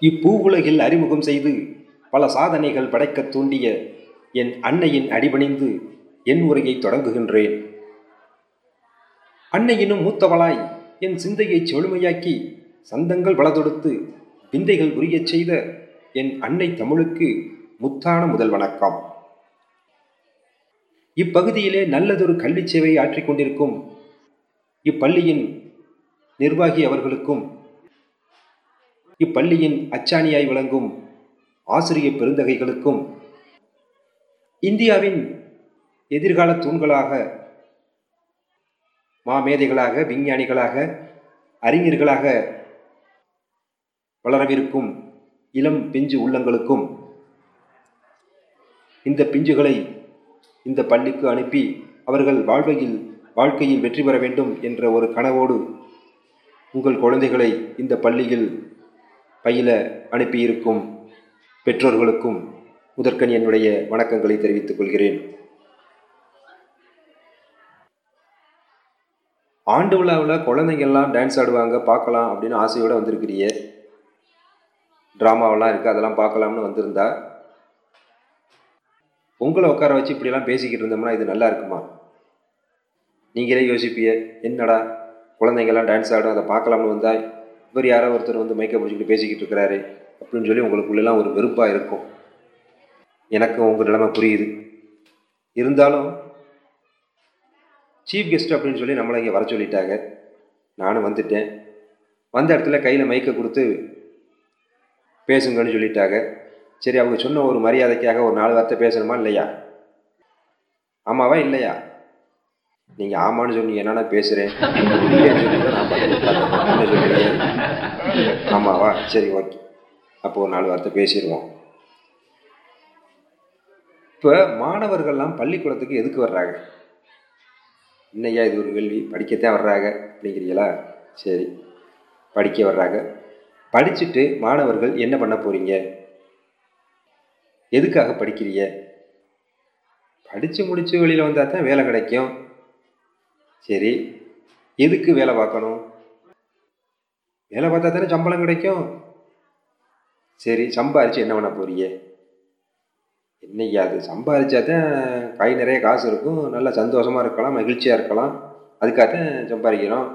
இப்பூவுலகில் அறிமுகம் செய்து பல சாதனைகள் படைக்கத் தூண்டிய என் அன்னையின் அடிபணிந்து என் உரையை தொடங்குகின்றேன். அன்னையினும் மூத்தவளாய் என் சிந்தையைச் செழுமையாக்கி சந்தங்கள் வளதொடுத்து விந்தைகள் உரியச் செய்த என் அன்னை தமிழுக்கு முத்தான முதல் வணக்கம். இப்பகுதியிலே நல்லதொரு கல்வி சேவை ஆற்றிக்கொண்டிருக்கும் இப்பள்ளியின் நிர்வாகி அவர்களுக்கும் இப்பள்ளியின் அச்சாணியாய் விளங்கும் ஆசிரிய பெருந்தகைகளுக்கும் இந்தியாவின் எதிர்கால தூண்களாக மாமேதைகளாக விஞ்ஞானிகளாக அறிஞர்களாக வளரவிருக்கும் இளம் பிஞ்சு உள்ளங்களுக்கும் இந்த பிஞ்சுகளை இந்த பள்ளிக்கு அனுப்பி அவர்கள் வாழ்வையில் வாழ்க்கையில் வெற்றி பெற வேண்டும் என்ற ஒரு கனவோடு உங்கள் குழந்தைகளை இந்த பள்ளியில் பயில அனுப்பியிருக்கும் பெற்றோர்களுக்கும் முதற்கண் என்னுடைய வணக்கங்களை தெரிவித்துக் கொள்கிறேன். ஆண்டு விழாவில் குழந்தைங்கள்லாம் டான்ஸ் ஆடுவாங்க பார்க்கலாம் அப்படின்னு ஆசையோடு வந்திருக்கிறிய ட்ராமாவெல்லாம் இருக்குது அதெல்லாம் பார்க்கலாம்னு வந்திருந்தா உங்களை உட்கார வச்சு இப்படிலாம் பேசிக்கிட்டு இருந்தோம்னா இது நல்லா இருக்குமா? நீங்களே யோசிப்பிய என்னடா குழந்தைங்கள்லாம் டான்ஸ் ஆடும் அதை பார்க்கலாம்னு வந்தால் இவர் யாரோ ஒருத்தர் வந்து மைக்கை பிடிச்சிக்கிட்டு பேசிக்கிட்டு இருக்கிறாரு அப்படின்னு சொல்லி உங்களுக்குள்ளெல்லாம் ஒரு வெறுப்பாக இருக்கும். எனக்கும் உங்கள் நிலைமை புரியுது. இருந்தாலும் சீஃப் கெஸ்ட் அப்படின்னு சொல்லி நம்மளை இங்கே வர சொல்லிட்டாங்க. நானும் வந்துட்டேன். வந்த இடத்துல கையில் மைக்கை கொடுத்து பேசுங்கன்னு சொல்லிட்டாங்க. சரி அவங்க சொன்ன ஒரு மரியாதைக்காக ஒரு நாலு வார்த்தை பேசணுமா இல்லையா? ஆமாவா இல்லையா? நீங்கள் ஆமான்னு சொன்னீங்க என்னென்ன பேசுகிறேன் இல்லைன்னு ஆமாவா சரி ஓகே அப்போ ஒரு நாலு வார்த்தை பேசிடுவோம். இப்போ மாணவர்கள்லாம் பள்ளிக்கூடத்துக்கு எதுக்கு வர்றாங்க? இன்னையா இது ஒரு கேள்வி? படிக்கத்தான் வர்றாங்க. அப்படிங்கிறீங்களா? சரி. படிக்க வர்றாங்க. படிச்சுட்டு மாணவர்கள் என்ன பண்ண போகிறீங்க எதுக்காக படிக்கிறீங்க? படித்து முடித்து வெளியில் வந்தால் தான் வேலை கிடைக்கும். சரி. எதுக்கு வேலை பார்க்கணும்? வேலை பார்த்தா தானே சம்பளம் கிடைக்கும். சரி சம்பாரித்து என்ன பண்ண போறீங்க? என்னையா அது சம்பாரிச்சா தான் கை நிறைய காசு இருக்கும். நல்லா சந்தோஷமாக இருக்கலாம் மகிழ்ச்சியாக இருக்கலாம். அதுக்காக தான் சம்பாதிக்கிறோம்.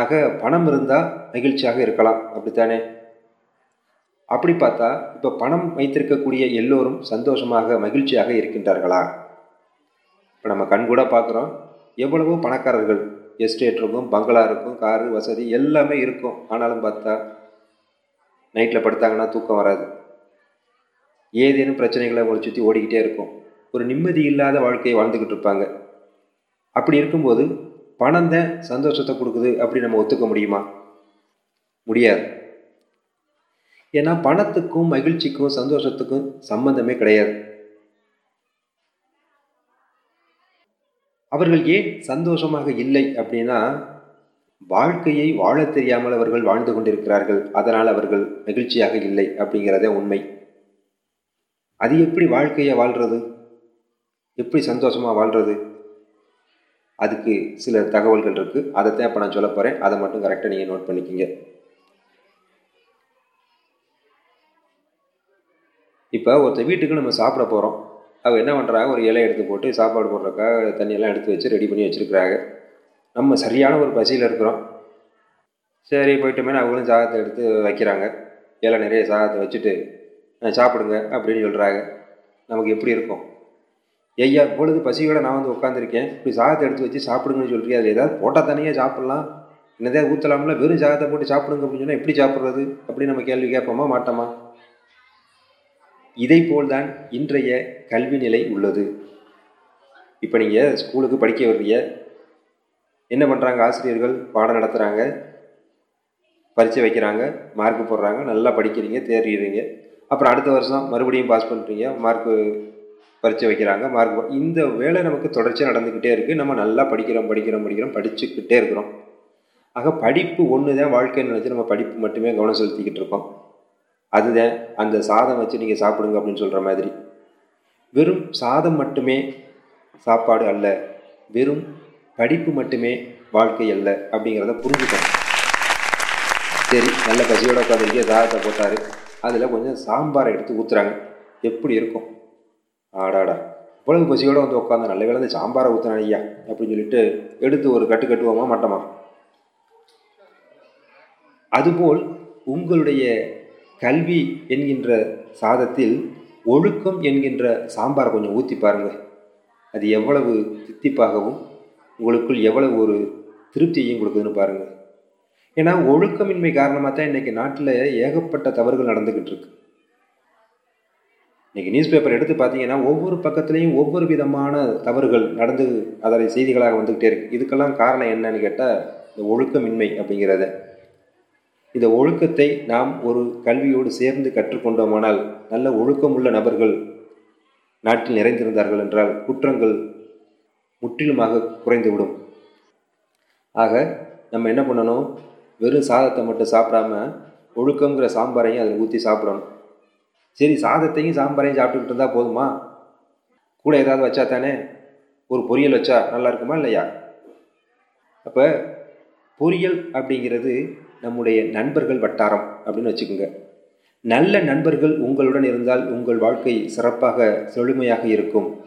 ஆக பணம் இருந்தால் மகிழ்ச்சியாக இருக்கலாம். அப்படித்தானே? அப்படி பார்த்தா இப்போ பணம் வைத்திருக்கக்கூடிய எல்லோரும் சந்தோஷமாக மகிழ்ச்சியாக இருக்கின்றார்களா? இப்போ நம்ம கண் கூட பார்க்குறோம். எவ்வளவோ பணக்காரர்கள் எஸ்டேட் இருக்கும் பங்களா இருக்கும் காரு வசதி எல்லாமே இருக்கும். ஆனாலும் பார்த்தா நைட்டில் படுத்தாங்கன்னா தூக்கம் வராது. ஏதேனும் பிரச்சனைகளை அவங்களை சுற்றி ஓடிக்கிட்டே இருக்கும். ஒரு நிம்மதி இல்லாத வாழ்க்கையை வாழ்ந்துக்கிட்டு இருப்பாங்க. அப்படி இருக்கும்போது பணம் தான் சந்தோஷத்தை கொடுக்குது அப்படி நம்ம ஒத்துக்க முடியுமா? முடியாது. ஏன்னா பணத்துக்கும் மகிழ்ச்சிக்கும் சந்தோஷத்துக்கும் சம்பந்தமே கிடையாது. அவர்கள் ஏன் சந்தோஷமாக இல்லை அப்படின்னா வாழ்க்கையை வாழ தெரியாமல் அவர்கள் வாழ்ந்து கொண்டிருக்கிறார்கள். அதனால் அவர்கள் மகிழ்ச்சியாக இல்லை அப்படிங்கிறதே உண்மை. அது எப்படி வாழ்க்கையை வாழ்கிறது எப்படி சந்தோஷமாக வாழ்கிறது அதுக்கு சில தகவல்கள் இருக்குது அதைத்தான் இப்போ நான் சொல்ல போகிறேன் அதை மட்டும் கரெக்டாக நீங்கள் நோட் பண்ணிக்கிங்க. இப்போ ஒருத்தர் வீட்டுக்கு நம்ம சாப்பிட போகிறோம் அவங்க என்ன பண்ணுறாங்க ஒரு இலை எடுத்து போட்டு சாப்பாடு போடுறக்கா தண்ணியெல்லாம் எடுத்து வச்சு ரெடி பண்ணி வச்சுருக்குறாங்க. நம்ம சரியான ஒரு பசியில் இருக்கிறோம். சரி போயிட்டோமே. அவங்களும் சாதத்தை எடுத்து வைக்கிறாங்க. இலை நிறைய சாதத்தை வச்சுட்டு சாப்பிடுங்க அப்படின்னு சொல்கிறாங்க நமக்கு எப்படி இருக்கும்? ஐயா பொழுது பசியோட நான் வந்து உட்காந்துருக்கேன் இப்படி சாதத்தை எடுத்து வச்சு சாப்பிடுங்கன்னு சொல்கிறீங்க அதில் ஏதாவது போட்டால் தனியே சாப்பிட்லாம்? என்னதே ஊற்றலாம்ல வெறும் சாதத்தை போட்டு சாப்பிடுங்க அப்படின்னு சொன்னால் எப்படி சாப்பிட்றது? அப்படின்னு நம்ம கேள்வி கேட்போமா? மாட்டோமா? இதைப்போல்தான் இன்றைய கல்வி நிலை உள்ளது. இப்போ நீங்கள் ஸ்கூலுக்கு படிக்க வர்றீங்க என்ன பண்ணுறாங்க ஆசிரியர்கள் பாடம் நடத்துகிறாங்க பரீட்சை வைக்கிறாங்க. மார்க் போடுறாங்க. நல்லா படிக்கிறீங்க தேர்றீங்க அப்புறம் அடுத்த வருஷம் மறுபடியும் பாஸ் பண்ணுறீங்க மார்க்கு பரீட்சை வைக்கிறாங்க. மார்க் இந்த வேலை நமக்கு தொடர்ச்சியாக நடந்துக்கிட்டே இருக்குது நம்ம நல்லா படிக்கிறோம் படிக்கிறோம் படிக்கிறோம் படிச்சுக்கிட்டே இருக்கிறோம். ஆக படிப்பு ஒன்று தான் வாழ்க்கைன்னு நினச்சி நம்ம படிப்பு மட்டுமே கவனம் செலுத்திக்கிட்டு இருக்கோம். அதுதான் அந்த சாதம் வச்சு நீங்கள் சாப்பிடுங்க அப்படின்னு சொல்கிற மாதிரி. வெறும் சாதம் மட்டுமே சாப்பாடு அல்ல வெறும் படிப்பு மட்டுமே வாழ்க்கை அல்ல அப்படிங்கிறத புரிஞ்சுக்கணும். சரி நல்ல பசியோட உட்காந்துருக்கே சாதத்தை போட்டார். அதில் கொஞ்சம் சாம்பாரை எடுத்து ஊற்றுறாங்க எப்படி இருக்கும்? ஆடாடா. இவ்வளவு பசியோடு வந்து உட்காந்து நல்ல வேலை சாம்பாரை ஊற்றின ஐயா அப்படின்னு சொல்லிட்டு எடுத்து ஒரு கட்டு கட்டுவோமா மட்டமா? அதுபோல் உங்களுடைய கல்வி என்கின்ற சாதத்தில் ஒழுக்கம் என்கின்ற சாம்பார் கொஞ்சம் ஊற்றி பாருங்கள் அது எவ்வளவு தித்திப்பாகவும் உங்களுக்குள் எவ்வளவு ஒரு திருப்தியையும் கொடுக்குதுன்னு பாருங்கள் ஏன்னா ஒழுக்கமின்மை காரணமாக தான் இன்றைக்கி நாட்டில் ஏகப்பட்ட தவறுகள் நடந்துக்கிட்டு இருக்கு. இன்றைக்கி நியூஸ் பேப்பர் எடுத்து பார்த்தீங்கன்னா ஒவ்வொரு பக்கத்துலேயும் ஒவ்வொரு விதமான தவறுகள் நடந்து அதனை செய்திகளாக வந்துக்கிட்டே இருக்குது இதுக்கெல்லாம் காரணம் என்னன்னு கேட்டால் இந்த ஒழுக்கமின்மை அப்படிங்கிறத. இந்த ஒழுக்கத்தை நாம் ஒரு கல்வியோடு சேர்ந்து கற்றுக்கொண்டோமானால் நல்ல ஒழுக்கமுள்ள நபர்கள் நாட்டில் நிறைந்திருந்தார்கள் என்றால் குற்றங்கள் முற்றிலுமாக குறைந்துவிடும். ஆக நம்ம என்ன பண்ணணும்? வெறும் சாதத்தை மட்டும் சாப்பிடாம ஒழுக்கங்கிற சாம்பாரையும் அதில் ஊற்றி சாப்பிடணும். சரி சாதத்தையும் சாம்பாரையும் சாப்பிட்டுக்கிட்டு இருந்தால் போதுமா? கூட ஏதாவது வச்சா தானே? ஒரு பொரியல் வச்சா நல்லா இருக்குமா இல்லையா? அப்போ பொரியல் அப்படிங்கிறது நம்முடைய நண்பர்கள் வட்டாரம் அப்படின்னு வச்சுக்கோங்க. நல்ல நண்பர்கள் உங்களுடன் இருந்தால் உங்கள் வாழ்க்கை சிறப்பாக செழுமையாக இருக்கும்.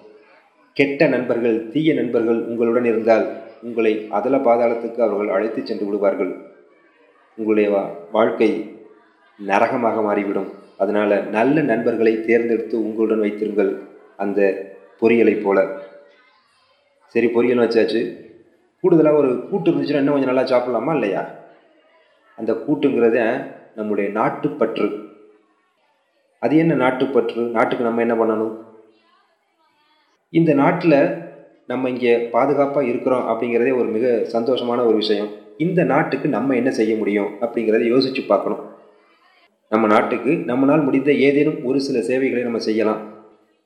கெட்ட நண்பர்கள் தீய நண்பர்கள் உங்களுடன் இருந்தால் உங்களை அதல பாதாளத்துக்கு அவர்கள் அழைத்து சென்று விடுவார்கள். உங்களுடைய வாழ்க்கை நரகமாக மாறிவிடும். அதனால் நல்ல நண்பர்களை தேர்ந்தெடுத்து உங்களுடன் வைத்திருங்கள் அந்த பொரியலை போல. சரி பொரியல் வச்சாச்சு. கூடுதலாக ஒரு கூட்டு இருந்துச்சுன்னா இன்னும் கொஞ்சம் நல்லா சாப்பிட்லாமா இல்லையா? அந்த கூட்டுங்கிறத நம்முடைய நாட்டுப்பற்று. அது என்ன நாட்டுப்பற்று? நாட்டுக்கு நம்ம என்ன பண்ணணும்? இந்த நாட்டில் நம்ம இங்கே பாதுகாப்பாக இருக்கிறோம் அப்படிங்கிறதே ஒரு மிக சந்தோஷமான ஒரு விஷயம். இந்த நாட்டுக்கு நம்ம என்ன செய்ய முடியும் அப்படிங்கிறத யோசித்து பார்க்கணும். நம்ம நாட்டுக்கு நம்மளால் முடிந்த ஏதேனும் ஒரு சில சேவைகளை நம்ம செய்யலாம்.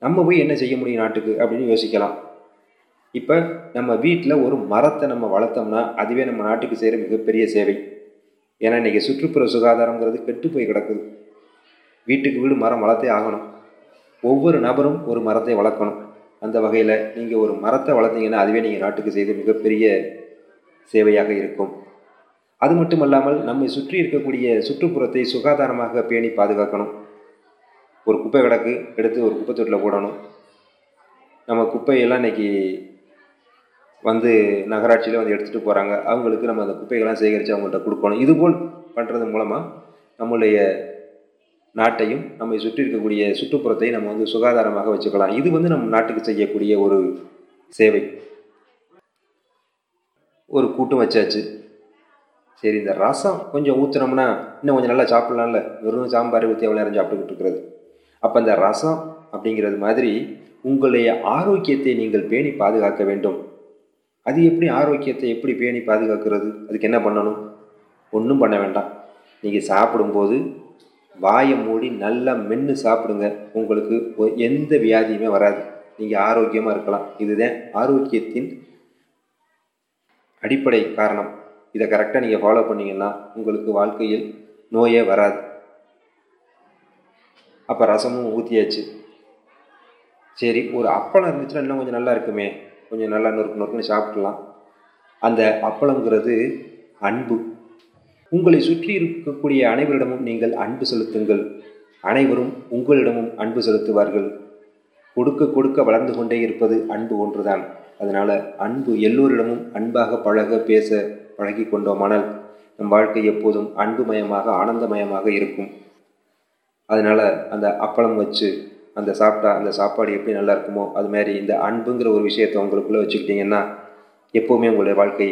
நம்ம போய் என்ன செய்ய முடியும் நாட்டுக்கு அப்படின்னு யோசிக்கலாம். இப்போ நம்ம வீட்டில் ஒரு மரத்தை நம்ம வளர்த்தோம்னா அதுவே நம்ம நாட்டுக்கு செய்கிற மிகப்பெரிய சேவை. ஏன்னா இன்றைக்கி சுற்றுப்புற சுகாதாரங்கிறது கெட்டு போய் கிடக்குது. வீட்டுக்கு வீடு மரம் வளர்த்தே ஆகணும். ஒவ்வொரு நபரும் ஒரு மரத்தை வளர்க்கணும். அந்த வகையில் நீங்கள் ஒரு மரத்தை வளர்த்தீங்கன்னா அதுவே நீங்கள் நாட்டுக்கு செய்த மிகப்பெரிய சேவையாக இருக்கும். அது மட்டுமல்லாமல் நம்மை சுற்றி இருக்கக்கூடிய சுற்றுப்புறத்தை சுகாதாரமாக பேணி பாதுகாக்கணும். ஒரு குப்பை கிடக்கு எடுத்து ஒரு குப்பை தொட்டில் போடணும். நம்ம குப்பையெல்லாம் இன்றைக்கி வந்து நகராட்சியில் வந்து எடுத்துகிட்டு போகிறாங்க அவங்களுக்கு நம்ம அந்த குப்பைகள்லாம் சேகரித்து அவங்கள்ட்ட கொடுக்கணும். இதுபோல் பண்ணுறது மூலமாக நம்மளுடைய நாட்டையும் நம்மை சுற்றி இருக்கக்கூடிய சுற்றுப்புறத்தையும் நம்ம வந்து சுகாதாரமாக வச்சுக்கலாம். இது வந்து நம்ம நாட்டுக்கு செய்யக்கூடிய ஒரு சேவை. ஒரு கூட்டம் வச்சாச்சு. சரி இந்த ரசம் கொஞ்சம் ஊற்றுனோம்னா இன்னும் கொஞ்சம் நல்லா சாப்பிட்லாம்ல. வெறும் சாம்பார் ஊற்றி எவ்வளோ நேரம் சாப்பிட்டுக்கிட்டு இருக்கிறது. அப்போ இந்த ரசம் அப்படிங்கிறது மாதிரி உங்களுடைய ஆரோக்கியத்தை நீங்கள் பேணி பாதுகாக்க வேண்டும். அது எப்படி ஆரோக்கியத்தை எப்படி பேணி பாதுகாக்கிறது? அதுக்கு என்ன பண்ணணும்? ஒன்றும் பண்ண வேண்டாம். நீங்கள் சாப்பிடும்போது வாயை மூடி நல்லா மென்று சாப்பிடுங்க. உங்களுக்கு எந்த வியாதியுமே வராது. நீங்கள் ஆரோக்கியமாக இருக்கலாம். இதுதான் ஆரோக்கியத்தின் அடிப்படை காரணம். இதை கரெக்டாக நீங்கள் ஃபாலோ பண்ணிங்கன்னா உங்களுக்கு வாழ்க்கையில் நோயே வராது. அப்போ ரசமும் ஊற்றியாச்சு சரி ஒரு அப்பளம் இருந்துச்சுன்னா இன்னும் கொஞ்சம் நல்லா இருக்குமே. கொஞ்சம் நல்லா நொறுக்கு நொறுக்குன்னு சாப்பிடலாம். அந்த அப்பளங்கிறது அன்பு. உங்களை சுற்றி இருக்கக்கூடிய அனைவரிடமும் நீங்கள் அன்பு செலுத்துங்கள். அனைவரும் உங்களிடமும் அன்பு செலுத்துவார்கள். கொடுக்க கொடுக்க வளர்ந்து கொண்டே இருப்பது அன்பு ஒன்றுதான். அதனால் அன்பு எல்லோரிடமும் அன்பாக பழக பேச பழகி கொண்டோமானால் நம் வாழ்க்கை எப்போதும் அன்புமயமாக ஆனந்தமயமாக இருக்கும். அதனால் அந்த அப்பளம் வச்சு அந்த சாப்பிட்டா அந்த சாப்பாடு எப்படி நல்லா இருக்குமோ அது மாதிரி இந்த அன்புங்கிற ஒரு விஷயத்தை உங்களுக்குள்ளே வச்சுக்கிட்டிங்கன்னா எப்போவுமே உங்களுடைய வாழ்க்கை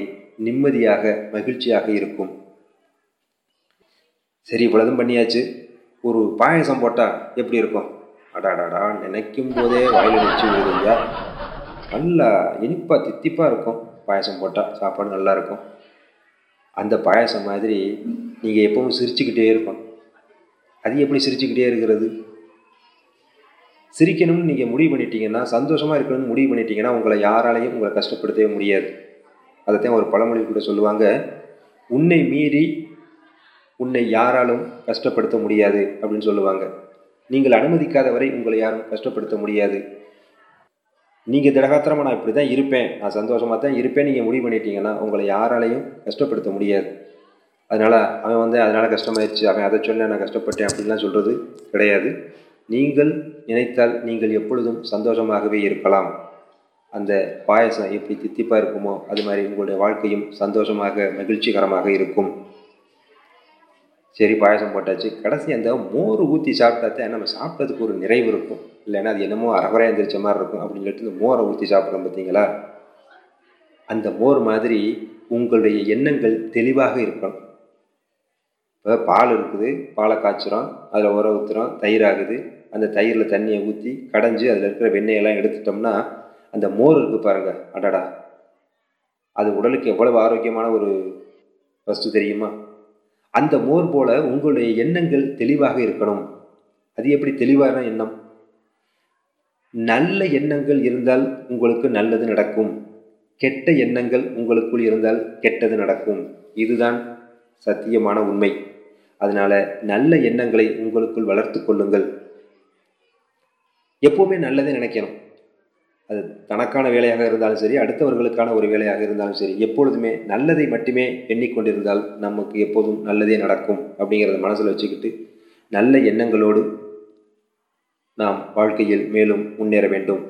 நிம்மதியாக மகிழ்ச்சியாக இருக்கும். சரி இவ்வளோதும் பண்ணியாச்சு. ஒரு பாயசம் போட்டால் எப்படி இருக்கும்? அடாடாடா நினைக்கும் போதே வாயில் வச்சு விழுதுங்க. நல்லா இனிப்பாக தித்திப்பாக இருக்கும். பாயசம் போட்டால் சாப்பாடு நல்லாயிருக்கும் அந்த பாயசம் மாதிரி நீங்கள் எப்பவும் சிரிச்சுக்கிட்டே இருக்கும் அது எப்படி சிரிச்சுக்கிட்டே இருக்கிறது? சிரிக்கணும்னு நீங்கள் முடிவு பண்ணிட்டீங்கன்னா சந்தோஷமாக இருக்கணும்னு முடிவு பண்ணிட்டீங்கன்னா உங்களை யாராலையும் உங்களை கஷ்டப்படுத்தவே முடியாது. அதைத்தான் ஒரு பழமொழி கூட சொல்லுவாங்க. உன்னை மீறி உன்னை யாராலும் கஷ்டப்படுத்த முடியாது அப்படின்னு சொல்லுவாங்க. நீங்கள் அனுமதிக்காத வரை உங்களை யாரும் கஷ்டப்படுத்த முடியாது. நீங்கள் திடகாத்திரமாக நான் இப்படி தான் இருப்பேன். நான் சந்தோஷமாக தான் இருப்பேன் நீங்கள் முடிவு பண்ணிட்டீங்கன்னா உங்களை யாராலையும் கஷ்டப்படுத்த முடியாது. அதனால் அவன் வந்து அதனால் கஷ்டமாயிடுச்சு அவன் அதை சொல்ல நான் கஷ்டப்பட்டேன் அப்படின்லாம் சொல்கிறது கிடையாது. நீங்கள் நினைத்தால் நீங்கள் எப்பொழுதும் சந்தோஷமாகவே இருக்கலாம். அந்த பாயசம் எப்படி தித்திப்பாக இருக்குமோ அது மாதிரி உங்களுடைய வாழ்க்கையும் சந்தோஷமாக மகிழ்ச்சிகரமாக இருக்கும். சரி பாயசம் போட்டாச்சு. கடைசி அந்த மோர் ஊற்றி சாப்பிட்டாத்தான் நம்ம சாப்பிட்டதுக்கு ஒரு நிறைவு இருக்கும். இல்லைன்னா அது என்னமோ அறகுறை எந்திரிச்ச மாதிரி இருக்கும். அப்படின்னு சொல்லிட்டு இந்த மோரை ஊற்றி சாப்பிட்றோம் பார்த்தீங்களா? அந்த மோர் மாதிரி உங்களுடைய எண்ணங்கள் தெளிவாக இருக்கணும் இப்போ பால் இருக்குது பாலை காய்ச்சுறோம் அதில் உர ஊற்றுறோம் தயிர் ஆகுது. அந்த தயிரில் தண்ணியை ஊற்றி கடைஞ்சி அதில் இருக்கிற வெண்ணெயெல்லாம் எடுத்துட்டோம்னா அந்த மோர் இருக்குது பாருங்கள் அடடா. அது உடலுக்கு எவ்வளவு ஆரோக்கியமான ஒரு வஸ்து தெரியுமா? அந்த மோர் போல உங்களுடைய எண்ணங்கள் தெளிவாக இருக்கணும். அது எப்படி தெளிவான எண்ணம்? நல்ல எண்ணங்கள் இருந்தால் உங்களுக்கு நல்லது நடக்கும். கெட்ட எண்ணங்கள் உங்களுக்குள் இருந்தால் கெட்டது நடக்கும். இதுதான் சத்தியமான உண்மை. அதனால் நல்ல எண்ணங்களை உங்களுக்குள் வளர்த்து கொள்ளுங்கள். எப்போவுமே நல்லதே நினைக்கணும். அது தனக்கான வேலையாக இருந்தாலும் சரி அடுத்தவர்களுக்கான ஒரு வேலையாக இருந்தாலும் சரி எப்பொழுதுமே நல்லதை மட்டுமே எண்ணிக்கொண்டிருந்தால் நமக்கு எப்போதும் நல்லதே நடக்கும் அப்படிங்கிறத மனசில் வச்சுக்கிட்டு நல்ல எண்ணங்களோடு நாம் வாழ்க்கையில் மேலும் முன்னேற வேண்டும்.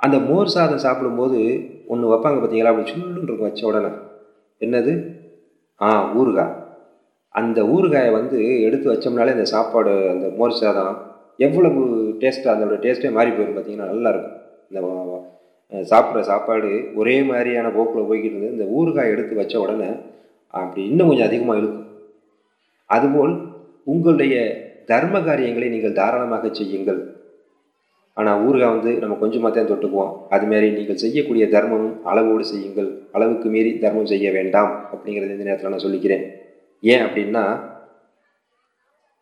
அந்த மோர் சாதம் சாப்பிடும்போது ஒன்று வைப்பாங்க பார்த்தீங்களா அப்படி சுள்ளுன்னு இருக்கும் வச்ச உடனே. என்னது? ஆ ஊறுகாய். அந்த ஊறுகாயை வந்து எடுத்து வச்சோம்னாலே அந்த சாப்பாடு அந்த மோர் சாதம் எவ்வளவு டேஸ்ட்டாக அதோட டேஸ்ட்டே மாறி போயிடும் பார்த்தீங்கன்னா நல்லாயிருக்கும். இந்த சாப்பிட்ற சாப்பாடு ஒரே மாதிரியான போக்கில் போய்கிட்டு இருந்தது. இந்த ஊறுகாய் எடுத்து வச்ச உடனே அப்படி இன்னும் கொஞ்சம் அதிகமாக இழுக்கும் அதுபோல் உங்களுடைய தர்ம காரியங்களை நீங்கள் தாராளமாக செய்யுங்கள். ஆனால் ஊறுகாய் வந்து நம்ம கொஞ்சமாக தான் தொட்டுக்குவோம். அதுமாரி நீங்கள் செய்யக்கூடிய தர்மமும் அளவோடு செய்யுங்கள். அளவுக்கு மீறி தர்மம் செய்ய வேண்டாம் அப்படிங்கிறது இந்த நேரத்தில் நான் சொல்லிக்கிறேன். ஏன் அப்படின்னா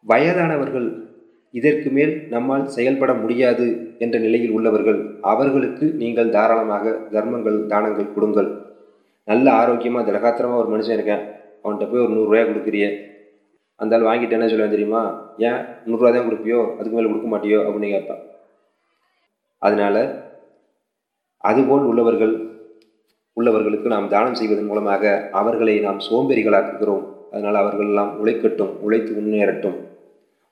வயதானவர்கள் இதற்கு மேல் நம்மால் செயல்பட முடியாது என்ற நிலையில் உள்ளவர்கள் அவர்களுக்கு நீங்கள் தாராளமாக தர்மங்கள் தானங்கள் கொடுங்கள். நல்ல ஆரோக்கியமாக திலகாத்திரமாக ஒரு மனுஷன் இருக்கேன். அவன்கிட்ட போய் ஒரு நூறுரூவா கொடுக்குறிய. அந்த ஆள் வாங்கிட்டு என்ன சொல்லுவேன் தெரியுமா? ஏன் நூறுரூவா தான் கொடுப்பியோ? அதுக்கு மேலே கொடுக்க மாட்டியோ? அப்படின்னு கேட்பான். அதனால் அதுபோல் உள்ளவர்கள் உள்ளவர்களுக்கு நாம் தானம் செய்வதன் மூலமாக அவர்களை நாம் சோம்பேறிகளாக்குகிறோம். அதனால் அவர்கள் எல்லாம் உழைக்கட்டும் உழைத்து முன்னேறட்டும்.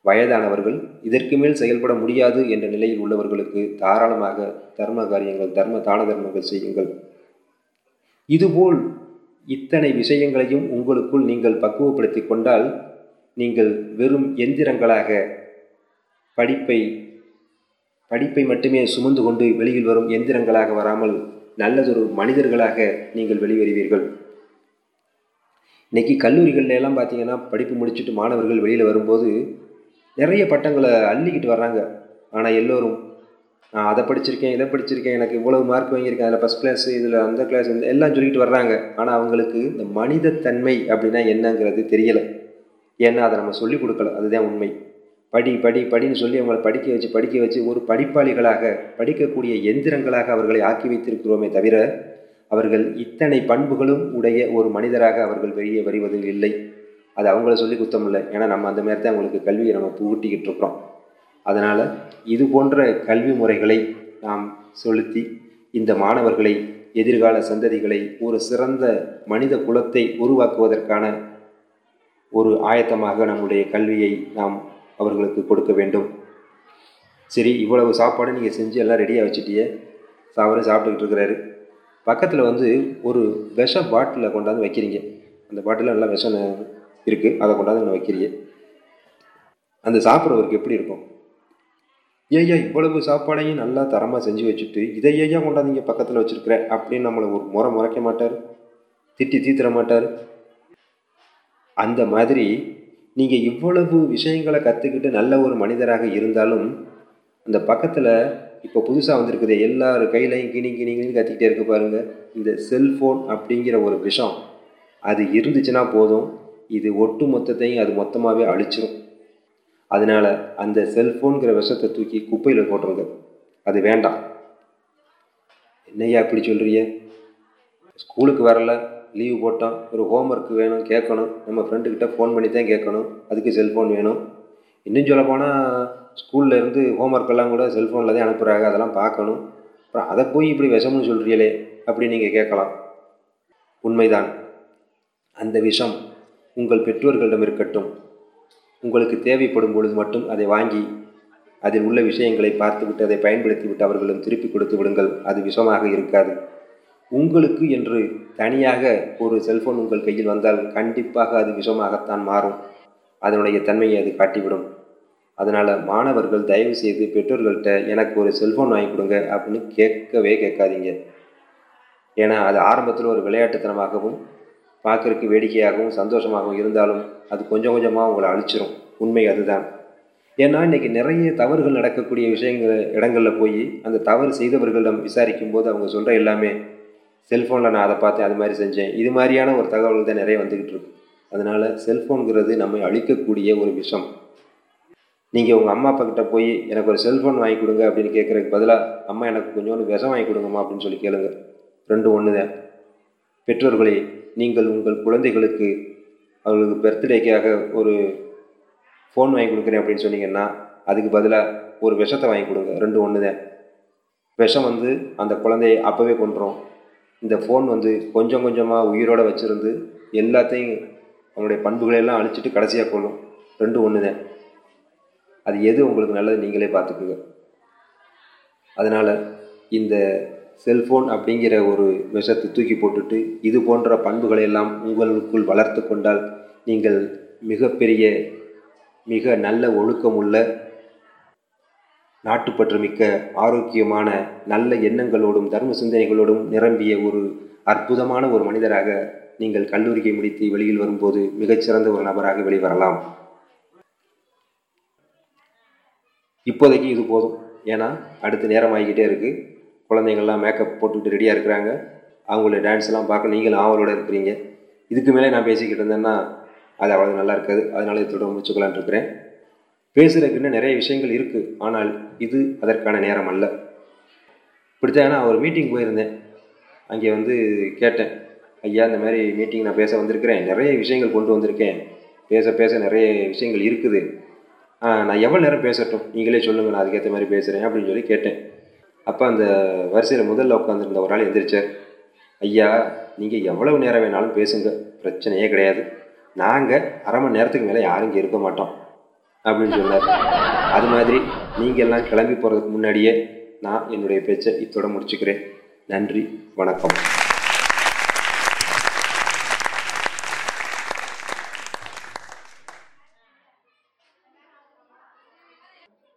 வயதானவர்கள் இதற்கு மேல் செயல்பட முடியாது என்ற நிலையில் உள்ளவர்களுக்கு தாராளமாக தர்ம காரியங்கள் தர்ம தான தர்மங்கள் செய்யுங்கள். இதுபோல் இத்தனை விஷயங்களையும் உங்களுக்குள் நீங்கள் பக்குவப்படுத்தி கொண்டால் நீங்கள் வெறும் எந்திரங்களாக படிப்பை படிப்பை மட்டுமே சுமந்து கொண்டு வெளியில் வரும் எந்திரங்களாக வராமல் நல்லதொரு மனிதர்களாக நீங்கள் வெளிவருவீர்கள் இன்றைக்கி கல்லூரிகள்ல எல்லாம் பார்த்தீங்கன்னா படிப்பு முடிச்சுட்டு மாணவர்கள் வெளியில் வரும்போது நிறைய பட்டங்களை அள்ளிக்கிட்டு வர்றாங்க. ஆனால் எல்லோரும் நான் அதை படிச்சிருக்கேன் இதை படிச்சிருக்கேன் எனக்கு இவ்வளவு மார்க் வாங்கியிருக்கேன் அதில் ஃபஸ்ட் கிளாஸ் இதில் அந்த கிளாஸ் இந்த எல்லாம் சொல்லிட்டு வர்றாங்க. ஆனால் அவங்களுக்கு இந்த மனிதத்தன்மை அப்படின்னா என்னங்கிறது தெரியலை. ஏன்னா அதை நம்ம சொல்லிக் கொடுக்கல. அதுதான் உண்மை. படி படி படின்னு சொல்லி அவங்களை படிக்க வச்சு படிக்க வச்சு ஒரு படிப்பாளிகளாக படிக்கக்கூடிய எந்திரங்களாக அவர்களை ஆக்கி வைத்திருக்கிறோமே தவிர அவர்கள் இத்தனை பண்புகளும் உடைய ஒரு மனிதராக அவர்கள் வெளியே வருவது இல்லை. அது அவங்கள சொல்லி குத்தம் இல்லை. ஏன்னா நம்ம அந்த மாதிரி தான் அவங்களுக்கு கல்வியை நம்ம புகட்டிக்கிட்டு இருக்கிறோம். அதனால் இது போன்ற கல்வி முறைகளை நாம் செலுத்தி இந்த மாணவர்களை எதிர்கால சந்ததிகளை ஒரு சிறந்த மனித குலத்தை உருவாக்குவதற்கான ஒரு ஆயத்தமாக நம்முடைய கல்வியை நாம் அவர்களுக்கு கொடுக்க வேண்டும். சரி இவ்வளவு சாப்பாடு நீங்கள் செஞ்சு எல்லாம் ரெடியாக வச்சுட்டியே. சாப்பிட சாப்பிட்டுக்கிட்டு இருக்கிறாரு. பக்கத்தில் வந்து ஒரு விஷ பாட்டிலை கொண்டாந்து வைக்கிறீங்க. அந்த பாட்டிலில் நல்லா விஷம் இருக்குது அதை கொண்டாந்து வைக்கிறீங்க. அந்த சாப்பிட்றவருக்கு எப்படி இருக்கும்? ஏய்யா இவ்வளவு சாப்பாடையும் நல்லா தரமாக செஞ்சு வச்சுட்டு இதை ஏயா கொண்டாந்து இங்கே பக்கத்தில் வச்சுருக்கிற? அப்படின்னு நம்மளை ஒரு முறை முறைக்க மாட்டார். திட்டி தீத்திர மாட்டார். அந்த மாதிரி நீங்கள் இவ்வளவு விஷயங்களை கற்றுக்கிட்டு நல்ல ஒரு மனிதராக இருந்தாலும் அந்த பக்கத்தில் இப்போ புதுசாக வந்திருக்குது எல்லார் கையிலையும் கிணி கிணி கத்திக்கிட்டே இருக்க பாருங்க. இந்த செல்ஃபோன் அப்படிங்கிற ஒரு விஷம் அது இருந்துச்சுன்னா போதும். இது ஒட்டு மொத்தத்தையும் அது மொத்தமாகவே அழிச்சிரும். அதனால் அந்த செல்ஃபோனுங்கிற விஷத்தை தூக்கி குப்பையில் போட்டுருங்க. அது வேண்டாம். என்னையா இப்படி சொல்கிறிய ஸ்கூலுக்கு வரல லீவு போட்டோம். ஒரு ஹோம்ஒர்க் வேணும் கேட்கணும். நம்ம ஃப்ரெண்டுக்கிட்ட ஃபோன் பண்ணி தான் கேட்கணும். அதுக்கு செல்ஃபோன் வேணும். இன்னும் சொல்லப்போனால் ஸ்கூல்லேருந்து இருந்து ஹோம்ஒர்க் எல்லாம் கூட செல்ஃபோனில் தான் அனுப்புகிறாங்க அதெல்லாம் பார்க்கணும். அப்புறம் அதை போய் இப்படி விஷம்னு சொல்கிறீங்களே அப்படி நீங்கள் கேட்கலாம். உண்மைதான். அந்த விஷம் உங்கள் பெற்றோர்களிடம் இருக்கட்டும். உங்களுக்கு தேவைப்படும் பொழுது மட்டும் அதை வாங்கி அதில் உள்ள விஷயங்களை பார்த்துவிட்டு அதை பயன்படுத்திவிட்டு அவர்களிடம் திருப்பி கொடுத்து விடுங்கள். அது விஷமாக இருக்காது. உங்களுக்கு என்று தனியாக ஒரு செல்போன் உங்கள் கையில் வந்தால் கண்டிப்பாக அது விஷமாகத்தான் மாறும். அதனுடைய தன்மையை அது காட்டிவிடும். அதனால் மாணவர்கள் தயவு செய்து பெற்றோர்கள்ட்ட எனக்கு ஒரு செல்ஃபோன் வாங்கி கொடுங்க அப்படின்னு கேட்கவே கேட்காதீங்க. ஏன்னா அது ஆரம்பத்தில் ஒரு விளையாட்டுத்தனமாகவும் பார்க்குறக்கு வேடிக்கையாகவும் சந்தோஷமாகவும் இருந்தாலும் அது கொஞ்சம் கொஞ்சமாக உங்களை அழிச்சிரும். உண்மை அதுதான். ஏன்னா இன்றைக்கி நிறைய தவறுகள் நடக்கக்கூடிய விஷயங்கள் இடங்களில் போய் அந்த தவறு செய்தவர்களிடம் விசாரிக்கும் போது அவங்க சொல்கிற எல்லாமே செல்ஃபோனில் நான் அதை பார்த்தேன் அது மாதிரி செஞ்சேன் இது மாதிரியான ஒரு தகவல்கள் தான் நிறைய வந்துக்கிட்டு இருக்கு. அதனால் செல்ஃபோனுங்கிறது நம்மை அழிக்கக்கூடிய ஒரு விஷயம் நீங்கள் உங்கள் அம்மா அப்பா கிட்ட போய் எனக்கு ஒரு செல்ஃபோன் வாங்கி கொடுங்க அப்படின்னு கேட்குறதுக்கு பதிலாக அம்மா எனக்கு கொஞ்சோண்டு விஷம் வாங்கி கொடுங்கம்மா அப்படின்னு சொல்லி கேளுங்க. ரெண்டு ஒன்று தான் பெற்றோர்களே நீங்கள் உங்கள் குழந்தைகளுக்கு அவர்களுக்கு பர்த்டேக்காக ஒரு ஃபோன் வாங்கி கொடுக்குறேன் அப்படின்னு சொன்னீங்கன்னா அதுக்கு பதிலாக ஒரு விஷத்தை வாங்கி கொடுங்க. ரெண்டு ஒன்று தான் விஷம் வந்து அந்த குழந்தையை அப்போவே கொண்டுரும் இந்த ஃபோன் வந்து கொஞ்சம் கொஞ்சமாக உயிரோடு வச்சுருந்து எல்லாத்தையும் அவனுடைய பண்புகளையெல்லாம் அழிச்சிட்டு கடைசியாக கொள்ளும் ரெண்டு ஒன்று தான் அது எது உங்களுக்கு நல்லது நீங்களே பார்த்துக்குங்க. அதனால் இந்த செல்ஃபோன் அப்படிங்கிற ஒரு விஷத்தை தூக்கி போட்டுட்டு இது போன்ற பண்புகளை எல்லாம் உங்களுக்குள் வளர்த்து கொண்டால் நீங்கள் மிகப்பெரிய மிக நல்ல ஒழுக்கமுள்ள நாட்டுப்பற்று மிக்க ஆரோக்கியமான நல்ல எண்ணங்களோடும் தர்ம சிந்தனைகளோடும் நிரம்பிய ஒரு அற்புதமான ஒரு மனிதராக நீங்கள் கல்லூரியை முடித்து வெளியில் வரும்போது மிகச்சிறந்த ஒரு நபராக வெளிவரலாம். இப்போதைக்கு இது போதும். ஏன்னா அடுத்த நேரம் ஆகிக்கிட்டே இருக்குது குழந்தைங்கள்லாம் மேக்கப் போட்டுக்கிட்டு ரெடியாக இருக்கிறாங்க. அவங்களோட டான்ஸ்லாம் பார்க்க நீங்களும் ஆவலோடு இருக்கிறீங்க. இதுக்கு மேலே நான் பேசிக்கிட்டு இருந்தேன்னா அது அவ்வளோ நல்லா இருக்காது. அதனால் இதோட முடிச்சுக்கலான் இருக்கிறேன். பேசுகிறதுக்குன்னு நிறைய விஷயங்கள் இருக்குது ஆனால் இது அதற்கான நேரம் அல்ல. இப்படித்தான் நான் ஒரு மீட்டிங் போயிருந்தேன். அங்கே வந்து கேட்டேன். ஐயா இந்த மாதிரி மீட்டிங் நான் பேச வந்திருக்கிறேன். நிறைய விஷயங்கள் கொண்டு வந்திருக்கேன். பேச பேச நிறைய விஷயங்கள் இருக்குது. நான் எவ்வளோ நேரம் பேசட்டும்? நீங்களே சொல்லுங்கள் நான் அதுக்கேற்ற மாதிரி பேசுகிறேன் அப்படின்னு சொல்லி கேட்டேன். அப்போ அந்த வரிசையில் முதல்ல உட்காந்துருந்த ஒரு ஆள் எந்திரிச்சார். ஐயா நீங்கள் எவ்வளவு நேரம் வேணாலும் பேசுங்க பிரச்சனையே கிடையாது. நாங்கள் அரை மணி நேரத்துக்கு மேலே யாரும் இங்கே இருக்க மாட்டோம் அப்படின்னு சொன்னார். அது மாதிரி நீங்கள் எல்லாம் கிளம்பி போகிறதுக்கு முன்னாடியே நான் என்னுடைய பேச்சை இத்தோட முடிச்சுக்கிறேன். நன்றி வணக்கம்.